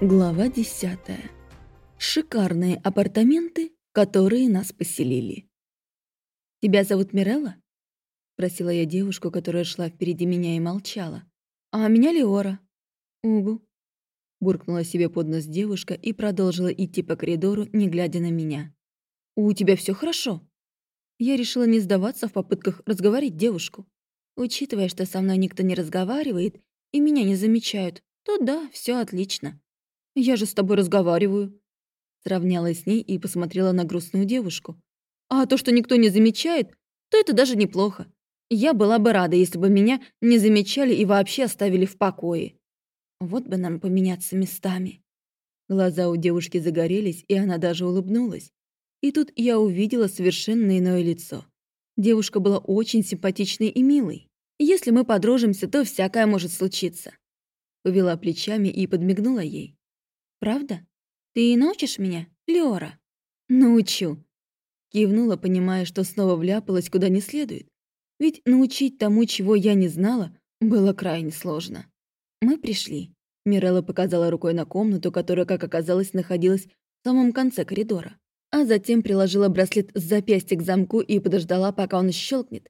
Глава десятая. Шикарные апартаменты, которые нас поселили. «Тебя зовут Мирелла?» — спросила я девушку, которая шла впереди меня и молчала. «А меня Леора». «Угу», — буркнула себе под нос девушка и продолжила идти по коридору, не глядя на меня. «У тебя все хорошо?» Я решила не сдаваться в попытках разговорить девушку. Учитывая, что со мной никто не разговаривает и меня не замечают, то да, все отлично. Я же с тобой разговариваю». Сравнялась с ней и посмотрела на грустную девушку. «А то, что никто не замечает, то это даже неплохо. Я была бы рада, если бы меня не замечали и вообще оставили в покое. Вот бы нам поменяться местами». Глаза у девушки загорелись, и она даже улыбнулась. И тут я увидела совершенно иное лицо. Девушка была очень симпатичной и милой. Если мы подружимся, то всякое может случиться. Повела плечами и подмигнула ей. Правда? Ты и научишь меня, Леора? Научу. Кивнула, понимая, что снова вляпалась куда не следует. Ведь научить тому, чего я не знала, было крайне сложно. Мы пришли. Мирелла показала рукой на комнату, которая, как оказалось, находилась в самом конце коридора. А затем приложила браслет с запястья к замку и подождала, пока он щелкнет.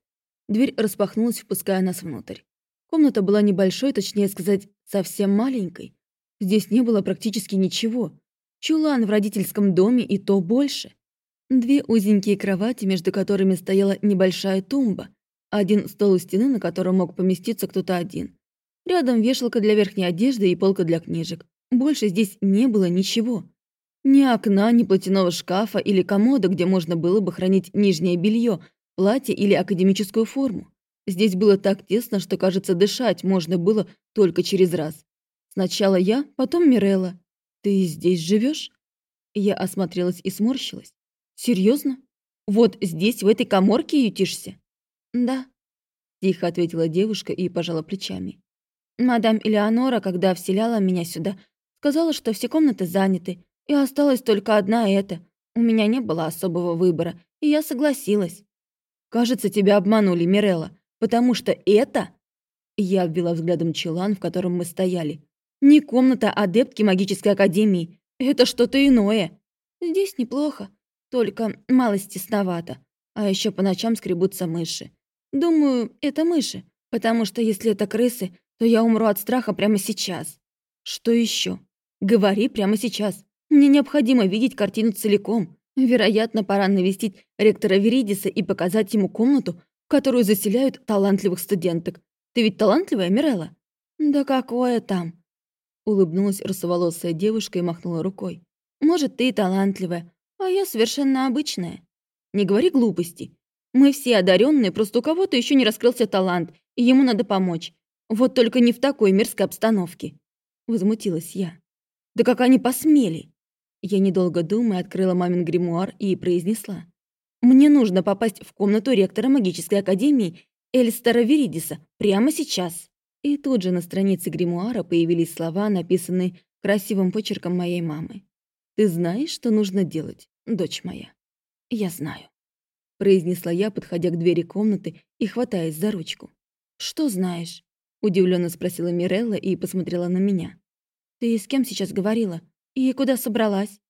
Дверь распахнулась, впуская нас внутрь. Комната была небольшой, точнее сказать, совсем маленькой. Здесь не было практически ничего. Чулан в родительском доме и то больше. Две узенькие кровати, между которыми стояла небольшая тумба. Один стол у стены, на котором мог поместиться кто-то один. Рядом вешалка для верхней одежды и полка для книжек. Больше здесь не было ничего. Ни окна, ни платяного шкафа или комода, где можно было бы хранить нижнее белье, платье или академическую форму. Здесь было так тесно, что, кажется, дышать можно было только через раз. Сначала я, потом Мирелла. Ты здесь живешь? Я осмотрелась и сморщилась. Серьезно? Вот здесь, в этой коморке ютишься? Да. Тихо ответила девушка и пожала плечами. Мадам Элеонора, когда вселяла меня сюда, сказала, что все комнаты заняты, и осталась только одна эта. У меня не было особого выбора, и я согласилась. Кажется, тебя обманули, Мирелла, потому что это... Я обвела взглядом чулан, в котором мы стояли. Не комната адептки магической академии. Это что-то иное. Здесь неплохо, только малость тесновато. А еще по ночам скребутся мыши. Думаю, это мыши, потому что если это крысы, то я умру от страха прямо сейчас. Что еще? Говори прямо сейчас. Мне необходимо видеть картину целиком. Вероятно, пора навестить ректора Веридиса и показать ему комнату, которую заселяют талантливых студенток. Ты ведь талантливая, Мирелла? Да какое там? Улыбнулась русоволосая девушка и махнула рукой. «Может, ты талантливая, а я совершенно обычная. Не говори глупости. Мы все одаренные, просто у кого-то еще не раскрылся талант, и ему надо помочь. Вот только не в такой мерзкой обстановке». Возмутилась я. «Да как они посмели?» Я, недолго думая, открыла мамин гримуар и произнесла. «Мне нужно попасть в комнату ректора магической академии Эльстера Веридиса прямо сейчас». И тут же на странице гримуара появились слова, написанные красивым почерком моей мамы. «Ты знаешь, что нужно делать, дочь моя?» «Я знаю», — произнесла я, подходя к двери комнаты и хватаясь за ручку. «Что знаешь?» — удивленно спросила Мирелла и посмотрела на меня. «Ты с кем сейчас говорила? И куда собралась?»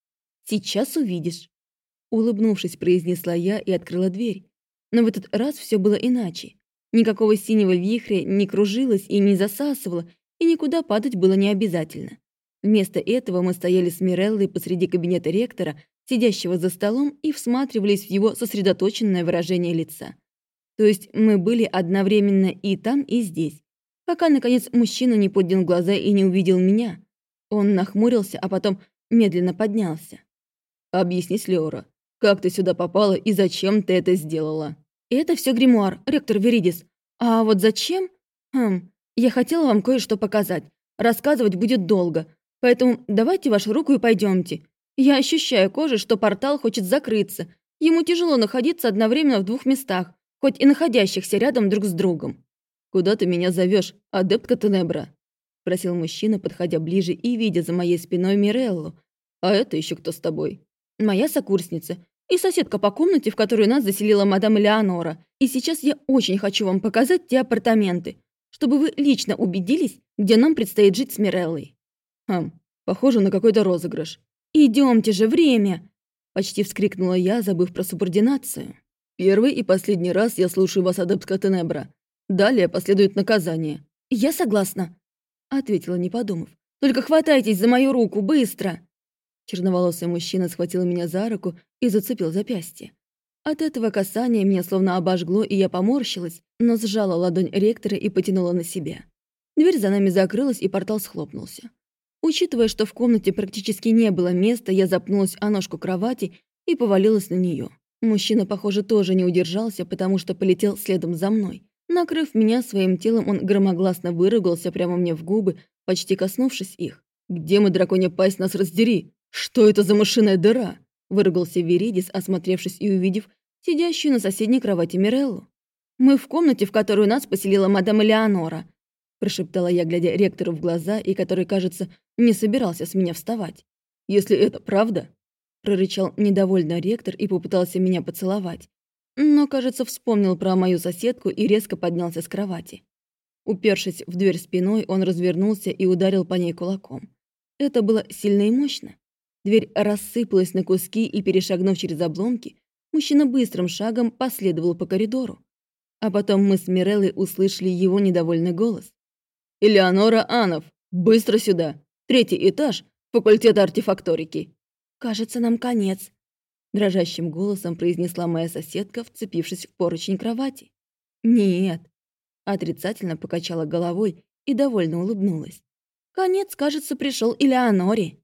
«Сейчас увидишь», — улыбнувшись, произнесла я и открыла дверь. Но в этот раз все было иначе. Никакого синего вихря не кружилось и не засасывало, и никуда падать было не обязательно. Вместо этого мы стояли с Миреллой посреди кабинета ректора, сидящего за столом, и всматривались в его сосредоточенное выражение лица. То есть мы были одновременно и там, и здесь. Пока, наконец, мужчина не поднял глаза и не увидел меня. Он нахмурился, а потом медленно поднялся. «Объясни, Леора, как ты сюда попала и зачем ты это сделала?» Это все гримуар, ректор Веридис. А вот зачем? Хм, я хотела вам кое-что показать. Рассказывать будет долго. Поэтому давайте вашу руку и пойдемте. Я ощущаю кожей, что портал хочет закрыться. Ему тяжело находиться одновременно в двух местах, хоть и находящихся рядом друг с другом. «Куда ты меня зовешь, адептка Тенебра?» – спросил мужчина, подходя ближе и видя за моей спиной Миреллу. «А это еще кто с тобой?» «Моя сокурсница и соседка по комнате, в которую нас заселила мадам Элеонора. И сейчас я очень хочу вам показать те апартаменты, чтобы вы лично убедились, где нам предстоит жить с Миреллой». «Хм, Похоже на какой-то розыгрыш. Идемте же, время!» Почти вскрикнула я, забыв про субординацию. «Первый и последний раз я слушаю вас, адепт Катенебра. Далее последует наказание». «Я согласна», — ответила, не подумав. «Только хватайтесь за мою руку, быстро!» Черноволосый мужчина схватил меня за руку и зацепил запястье. От этого касания меня словно обожгло, и я поморщилась, но сжала ладонь ректора и потянула на себя. Дверь за нами закрылась, и портал схлопнулся. Учитывая, что в комнате практически не было места, я запнулась о ножку кровати и повалилась на нее. Мужчина, похоже, тоже не удержался, потому что полетел следом за мной. Накрыв меня своим телом, он громогласно выругался прямо мне в губы, почти коснувшись их. «Где мы, драконья пасть, нас раздери? Что это за мышиная дыра?» Выругался Веридис, осмотревшись и увидев сидящую на соседней кровати Миреллу. «Мы в комнате, в которую нас поселила мадам Элеонора», прошептала я, глядя ректору в глаза, и который, кажется, не собирался с меня вставать. «Если это правда», прорычал недовольно ректор и попытался меня поцеловать. Но, кажется, вспомнил про мою соседку и резко поднялся с кровати. Упершись в дверь спиной, он развернулся и ударил по ней кулаком. Это было сильно и мощно. Дверь рассыпалась на куски, и, перешагнув через обломки, мужчина быстрым шагом последовал по коридору. А потом мы с Миреллой услышали его недовольный голос. «Элеонора Анов, быстро сюда! Третий этаж, факультет артефакторики!» «Кажется, нам конец», — дрожащим голосом произнесла моя соседка, вцепившись в поручень кровати. «Нет», — отрицательно покачала головой и довольно улыбнулась. «Конец, кажется, пришел Элеоноре».